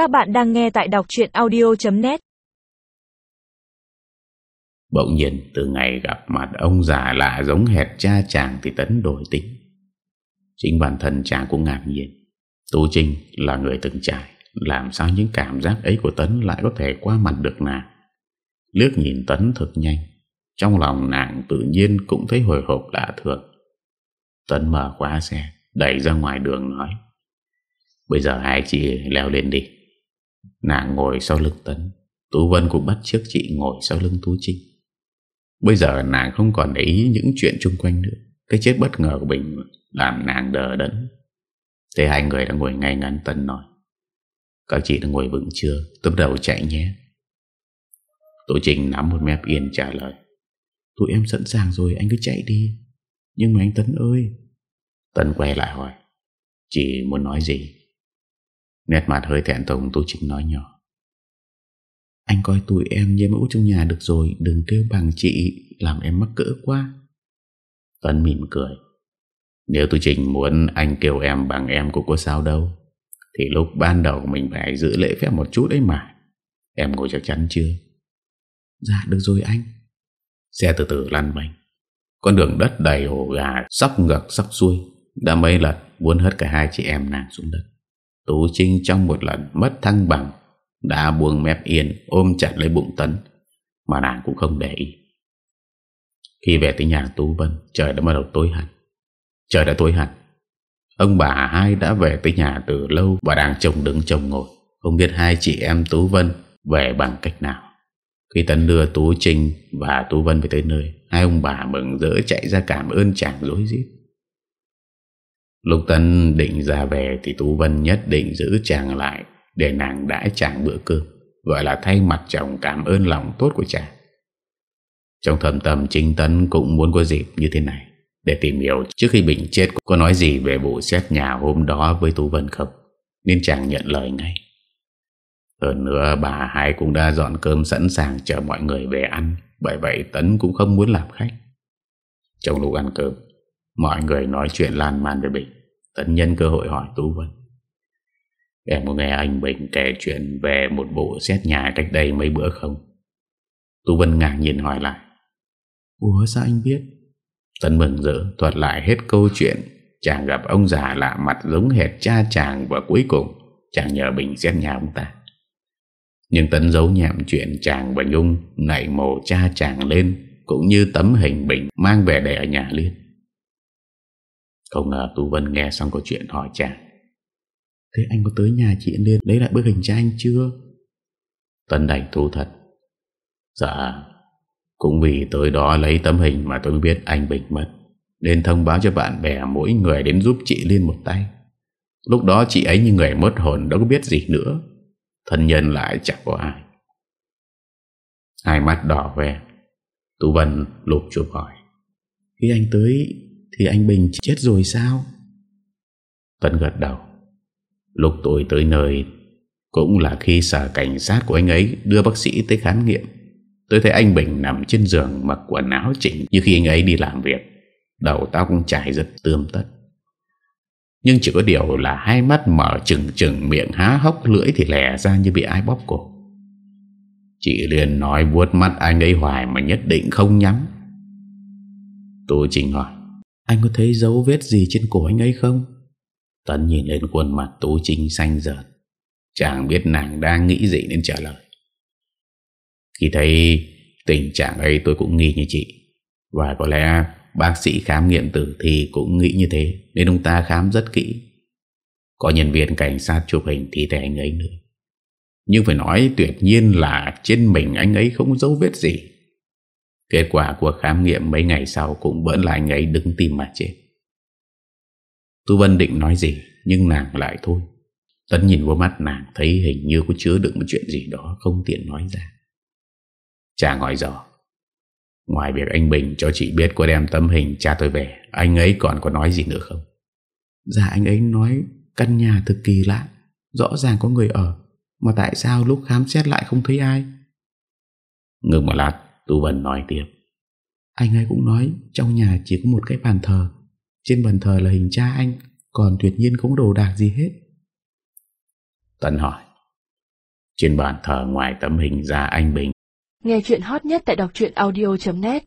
Các bạn đang nghe tại đọc chuyện audio.net Bỗng nhiên từ ngày gặp mặt ông già lạ giống hệt cha chàng thì Tấn đổi tính. Chính bản thân chàng cũng ngạc nhiên. Tú Trinh là người từng trải, làm sao những cảm giác ấy của Tấn lại có thể qua mặt được nàng. Lước nhìn Tấn thật nhanh, trong lòng nàng tự nhiên cũng thấy hồi hộp lạ thường. Tấn mở khóa xe, đẩy ra ngoài đường nói. Bây giờ hai chị leo lên đi. Nàng ngồi sau lưng Tấn, Tú Vân cũng bắt trước chị ngồi sau lưng Tú Trinh. Bây giờ nàng không còn để ý những chuyện chung quanh nữa. Cái chết bất ngờ của Bình làm nàng đờ đẫn. Thế hai người đã ngồi ngay ngắn Tấn nói. Các chị đã ngồi vững chưa? Tấm đầu chạy nhé. Tú Trinh nắm một mép yên trả lời. Tụi em sẵn sàng rồi, anh cứ chạy đi. Nhưng mà anh Tấn ơi. Tấn quay lại hỏi. Chị muốn nói gì? Nét mặt hơi thẹn thùng Tú Trinh nói nhỏ. Anh coi tụi em như mẫu trong nhà được rồi, Đừng kêu bằng chị, Làm em mắc cỡ quá. Tuấn mỉm cười. Nếu tôi Trình muốn anh kêu em bằng em cũng có sao đâu. Thì lúc ban đầu mình phải giữ lễ phép một chút đấy mà. Em ngồi chắc chắn chưa? Dạ được rồi anh. Xe từ từ lăn bánh. Con đường đất đầy ổ gà Sóc ngược sóc xuôi. Đã mấy lần muốn hết cả hai chị em nàng xuống đất. Tú Trinh trong một lần mất thăng bằng đã buông mép yên ôm chặt lấy bụng Tấn mà nàng cũng không để ý. Khi về tới nhà Tú Vân, trời đã bắt đầu tối hẳn. Trời đã tối hẳn. Ông bà hai đã về tới nhà từ lâu và đang trông đứng trông ngồi. Không biết hai chị em Tú Vân về bằng cách nào. Khi Tấn đưa Tú Trinh và Tú Vân về tới nơi, hai ông bà mừng rỡ chạy ra cảm ơn chàng dối rít. Lúc Tấn định ra về thì Tú Vân nhất định giữ chàng lại để nàng đãi chàng bữa cơm, gọi là thay mặt chồng cảm ơn lòng tốt của chàng. Trong thầm tâm Trinh Tấn cũng muốn có dịp như thế này để tìm hiểu trước khi Bình chết có nói gì về vụ xét nhà hôm đó với Tú Vân không, nên chàng nhận lời ngay. Hơn nữa bà hai cũng đã dọn cơm sẵn sàng chờ mọi người về ăn, bởi vậy Tấn cũng không muốn làm khách. Trong lúc ăn cơm, mọi người nói chuyện lan man về Bình. Tấn nhân cơ hội hỏi Tú Vân. Em có nghe anh Bình kể chuyện về một vụ xét nhà cách đây mấy bữa không? Tú Vân ngạc nhìn hỏi lại. Ủa sao anh biết? Tân mừng rỡ thuật lại hết câu chuyện chàng gặp ông già lạ mặt giống hệt cha chàng và cuối cùng chàng nhờ Bình xét nhà ông ta. Nhưng Tấn giấu nhẹm chuyện chàng và Nhung nảy mồ cha chàng lên cũng như tấm hình Bình mang về để ở nhà Liên. Không ngờ Tú Vân nghe xong câu chuyện hỏi chàng. Thế anh có tới nhà chị Liên lấy lại bức hình cho anh chưa? Tân đành thú thật. Dạ, cũng vì tới đó lấy tấm hình mà tôi biết anh Bình mất. Nên thông báo cho bạn bè mỗi người đến giúp chị Liên một tay. Lúc đó chị ấy như người mất hồn đâu có biết gì nữa. Thân nhân lại chẳng có ai. Hai mắt đỏ ve. Tú Vân lục chụp hỏi. Khi anh tới thì anh Bình chết rồi sao? Tân gật đầu. Lúc tôi tới nơi, Cũng là khi sở cảnh sát của anh ấy Đưa bác sĩ tới khám nghiệm. Tôi thấy anh Bình nằm trên giường Mặc quần áo chỉnh như khi anh ấy đi làm việc. Đầu tóc chảy rất tươm tất. Nhưng chỉ có điều là Hai mắt mở trừng trừng, Miệng há hốc, lưỡi thì lẻ ra như bị ai bóp cổ. Chị liền nói vuốt mắt anh ấy hoài Mà nhất định không nhắm. Tôi trình hỏi anh có thấy dấu vết gì trên cổ anh ấy không? Tấn nhìn lên khuôn mặt Tú Trinh xanh dợt Chàng biết nàng đang nghĩ gì nên trả lời. Khi thấy tình trạng ấy tôi cũng nghi như chị. Và có lẽ bác sĩ khám nghiệm tử thì cũng nghĩ như thế, Nên ông ta khám rất kỹ. Có nhân viên cảnh sát chụp hình thi thể anh ấy nữa. Nhưng phải nói tuyệt nhiên là trên mình anh ấy không dấu vết gì. Kết quả của khám nghiệm mấy ngày sau cũng vẫn là anh ấy đứng tim mà chết. Tu Vân định nói gì Nhưng nàng lại thôi. Tấn nhìn vào mắt nàng thấy hình như có chứa đựng một chuyện gì đó Không tiện nói ra. Chàng hỏi dò. Ngoài việc anh Bình cho chị biết có đem tấm hình cha tôi về Anh ấy còn có nói gì nữa không? Dạ anh ấy nói Căn nhà thực kỳ lạ Rõ ràng có người ở Mà tại sao lúc khám xét lại không thấy ai? Ngừng một lát Tu Vân nói tiếp. Anh ấy cũng nói Trong nhà chỉ có một cái bàn thờ. Trên bàn thờ là hình cha anh Còn tuyệt nhiên không đồ đạc gì hết. Tần hỏi Trên bàn thờ ngoài tấm hình ra anh Bình Nghe chuyện hot nhất tại đọc truyện audio.net